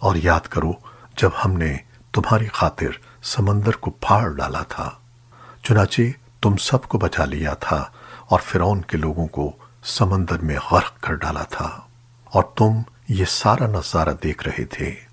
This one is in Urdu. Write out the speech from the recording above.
اور یاد کرو، جب ہم نے تمہاری خاطر سمندر کو پھاڑ ڈالا تھا، چنانچہ تم سب کو بچا لیا تھا اور فرعون کے لوگوں کو سمندر میں غرق کر ڈالا تھا۔ اور تم یہ سارا نظارہ دیکھ رہے تھے۔